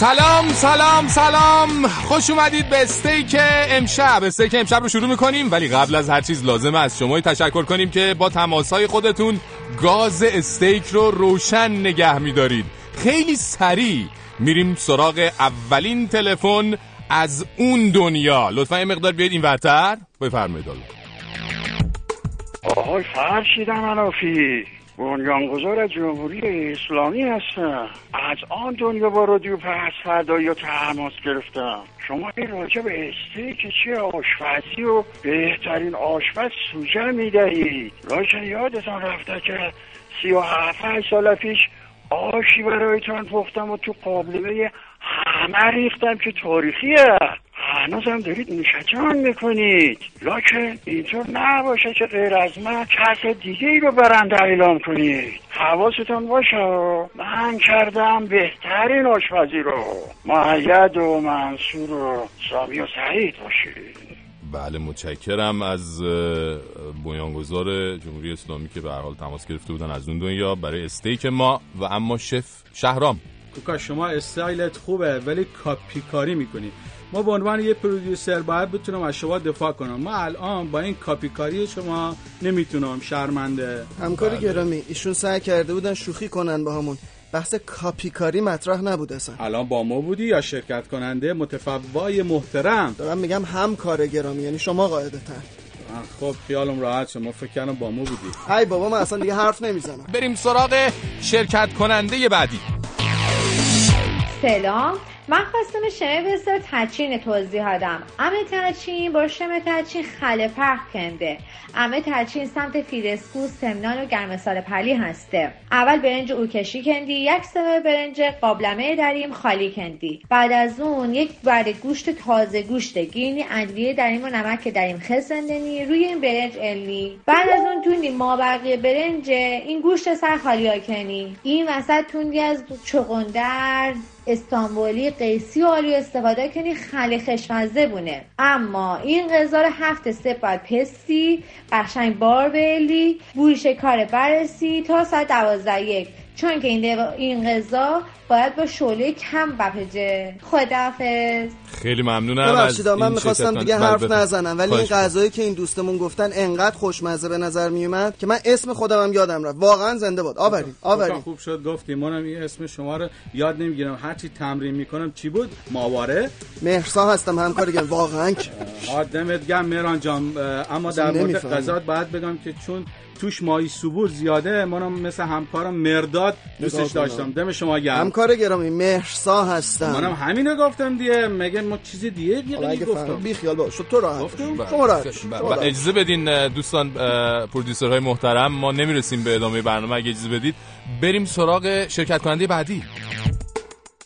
سلام سلام سلام. خوش اومدید به استیک امشب. استیک امشب رو شروع می‌کنیم ولی قبل از هر چیز لازمه از شما تشکر کنیم که با تماسهای خودتون گاز استیک رو روشن نگه میدارید. خیلی سریع میریم سراغ اولین تلفن از اون دنیا. لطفا یه مقدار بیاید این ورتر. بفرمایید آقای فرشید منافی بنیانگذار جمهوری اسلامی هستم. از آن دنیا با رادیو پس فردا یا تماس گرفتم. شما این راجع به استیک چه آشپزی و بهترین آشپز سوژه می‌دهید. راجع یادتان رفته که سی و هفت سال پیش آشی برایتان پختم و تو قابلمه همه ریختم که تاریخیه. هنوزم دارید نوشجان می‌کنید. لکن اینطور نباشه که غیر از من کس دیگه ای رو برنده اعلام کنید. حواستان باشه. من کردم بهترین آشپزی رو. معید و منصور و سامی و سعید باشید بله متشکرم از بنیانگذار جمهوری اسلامی که به حال تماس گرفته بودن از اون دنیا. برای استیک ما و اما شف شهرام. کوکا شما استایلت خوبه ولی کاپی کاری می‌کنی. ما به عنوان یه پرودیوسر باید بتونم از شما دفاع کنم. ما الان با این کاپی کاری شما نمی‌تونم شرمنده. همکاری بله. گرامی ایشون سعی کرده بودن شوخی کنن با همون بحث کاپی کاری مطرح نبود اصلا. الان با ما بودی یا شرکت کننده متفوای محترم؟ دارم میگم هم کار گرامی یعنی شما قاعده تر خب خیالم راحت شما فکر کردم با ما بودی. ای بابا من اصلا دیگه حرف نمی‌زنم. بریم سراغ شرکت کننده بعدی. سلام. من خواستم شمه بسیار تچین توضیح هدم امه تچین با شمه تچین خله پرخ کنده. امه تچین سمت فیرسکو سمنان و گرمسال پلی هسته. اول برنج او کشی کندی یک سمه برنج قابلمه دریم خالی کندی. بعد از اون یک برد گوشت تازه گوشت گینی ادویه دریم و نمک دریم خسندنی روی این برنج النی بعد از اون توندی ما بقیه برنج این گوشت سر خالی کنی این وسط توندی از چغندر استانبولی قیسی آلو استفاده کنی خیلی خشمزه بونه. اما این غذا رو هفت سه باید پستی قشنگ بار بلی بوی کار برسی تا ساعت دوازده یک. چون که این, این غذا باید با شعله کم بپجه خدافز خیلی ممنونم از من می‌خواستم دیگه حرف نزنم ولی این غذایی که این دوستمون گفتن انقدر خوشمزه به نظر میومد که من اسم خودم هم یادم رفت. واقعا زنده باد. آورین آورین خوب شد گفتی منم این اسم شما رو یاد نمی‌گیرم. هرچی تمرین می‌کنم چی بود؟ ماواره. مهرسا هستم همکار گم واقعا آدمت گم مهران جان. اما در مورد غذا باید بگم که چون توش مایی سبور زیاده منم مثل همکارم مرداد دوستش داشتم. دم شما گرم. همکار گرامی مهرسا هستم. منم همینو گفتم دیگه. مگه ما چیز دیگه دیگه گفتم. بی خیال باش. تو راحت شما راحت اجازه بدین دوستان پرودیوسرهای محترم ما نمی‌رسیم به ادامه برنامه. اگه اجازه بدید بریم سراغ شرکت کننده بعدی.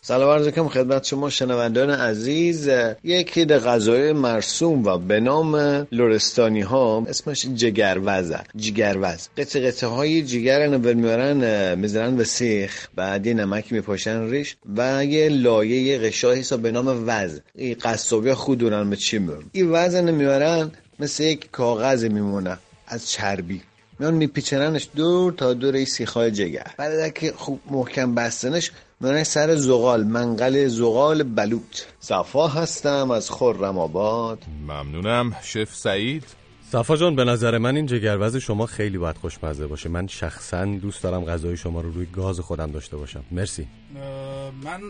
سلام عرض کنم خدمت شما شنوندان عزیز. یکی ده غذای مرسوم و به نام لورستانی ها اسمش جگروزه جگروز. قطع قطعه های جگر نول میارن می‌زنن به سیخ. بعد یه نمک میپاشن ریش و یه لایه قشای حساب به نام وز. این قصابی خودونن به چی میارن این وزن میارن مثل یک کاغذ میمونه. از چربی. میان میپیچننش دور تا دور این سیخای جگر. بعد که خوب محکم بستنش من سر زغال منقل زغال بلوط. صفا هستم از خرم آباد. ممنونم شف سعید. صفا جان به نظر من این جگروز شما خیلی باید خوشمزه باشه. من شخصا دوست دارم غذای شما رو روی گاز خودم داشته باشم. مرسی. من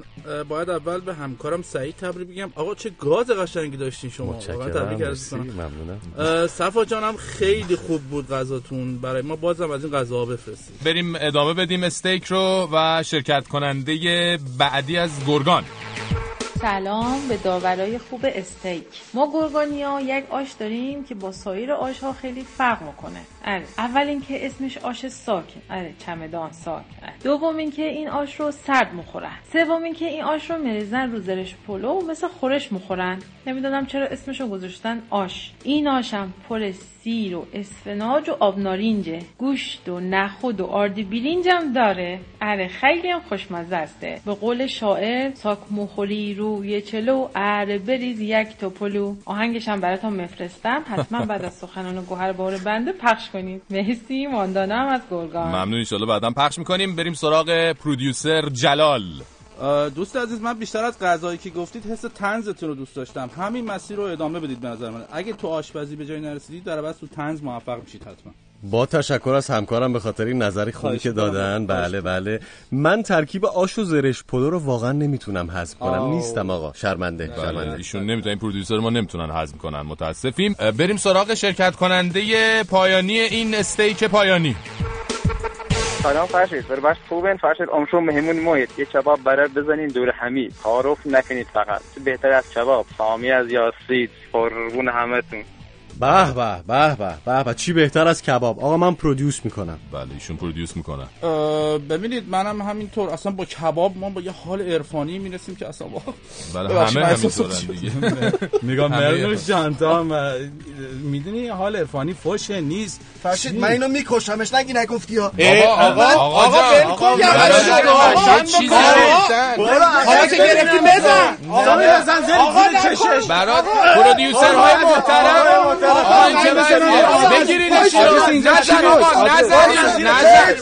باید اول به همکارم سعید تبریک بگم. آقا چه گاز قشنگی داشتین شما. متشکرم. ممنونم. صفا جانم خیلی خوب بود غذاتون. برای ما بازم از این غذا بفرستید. بریم ادامه بدیم استیک رو و شرکت کننده بعدی از گرگان. سلام به داورای خوب ایستگاه. ما گرگانیا یک آش داریم که با سایر آش ها خیلی فرق می‌کنه. اره اول اینکه اسمش آش ساکه اره چمدان ساک. اره. دوم اینکه این آش رو سرد می‌خورن. سوم اینکه این آش رو میریزن رو زرش پلو و مثل خورش می‌خورن. نمی‌دونم چرا اسمش رو گذاشتن آش. این آشم پر سیر و اسفناج و آب نارینجه گوشت و نخود و آردی بیرینج هم داره. اره خیلی هم خوشمزه استه به قول شاعر ساک مخوری روی چلو. اره بریز یک توپلو آهنگش هم براتون مفرستم حتما بعد از سخنان گوهر بار بنده پخش کنید. مرسی. ماندانم از گرگان. ممنون ان بعدا پخش می‌کنیم. بریم سراغ پرودیوسر جلال. دوست عزیز من بیشتر از غذایی که گفتید حس تنزتون رو دوست داشتم. همین مسیر رو ادامه بدید به نظر من. اگه تو آشپزی به جای نرسیدید در بس تو تنز موفق میشید حتما. با تشکر از همکارم به خاطر این نظری خوبی که دادن. بله بله. من ترکیب آش و زرش پلو رو واقعا نمی‌تونم هضم کنم. نیستم آقا. شرمنده. بله. شرمنده. ایشون نمی‌تونن پرودوسر ما نمی‌تونن هضم کنن. متاسفیم. بریم سراغ شرکت کننده پایانی این استیک پایانی. سلام فرشید. بر بس خوبین. فرشید امشو مهمون مایید یه کباب برای بزنین دور همی. تعارف نکنید فقط. بهتر از کباب. سامی از یاسید. قربون همتون. به به به به به به. چی بهتر از کباب؟ آقا من پرودیوس می‌کنم. بله ایشون پرودیوس می‌کنن ببینید منم همینطور. اصلا با کباب ما با یه حال عرفانی می‌رسیم که اصلا با بله همه همینطورن دیگه. میگم مرنوش جان تا می‌دونی حال عرفانی فوشه نیست. فرشید من اینو میکشمش نگی نگفتی ها. آقا آقا آقا چیزی؟ حالا که گرفتی بزن آقا بزن زیر چشش برات پرودیوسر های محترم. نزن نزن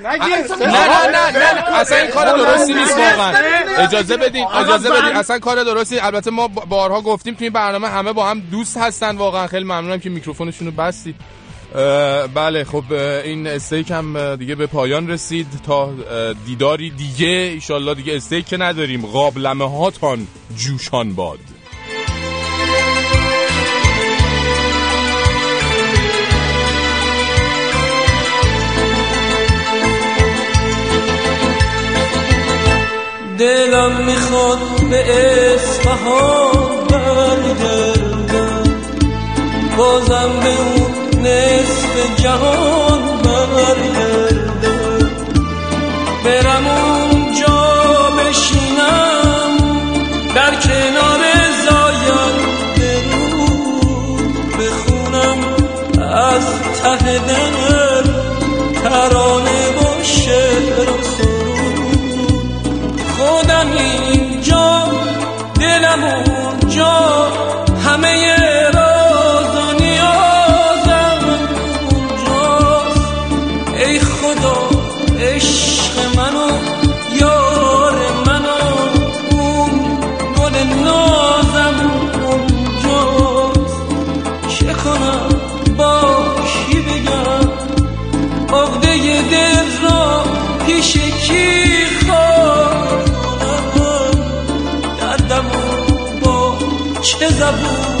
نه نه نه نه اصلا این کار درستی نیست. واقعا. اجازه بدین اجازه بدین اصلا کار درستی البته ما بارها گفتیم توی برنامه همه با هم دوست هستن واقعا خیلی ممنونم که میکروفونشون رو بستید بله خب این استیک هم دیگه به پایان رسید تا دیداری دیگه ایشالله دیگه استیک که نداریم. قابلمه هاتان جوشان باد. دلم می‌خواد به اصفهان برگردم. بازم به اون نصف جهان برگردم. برم اونجا خودم اینجا دلم اونجا. همه چه زبون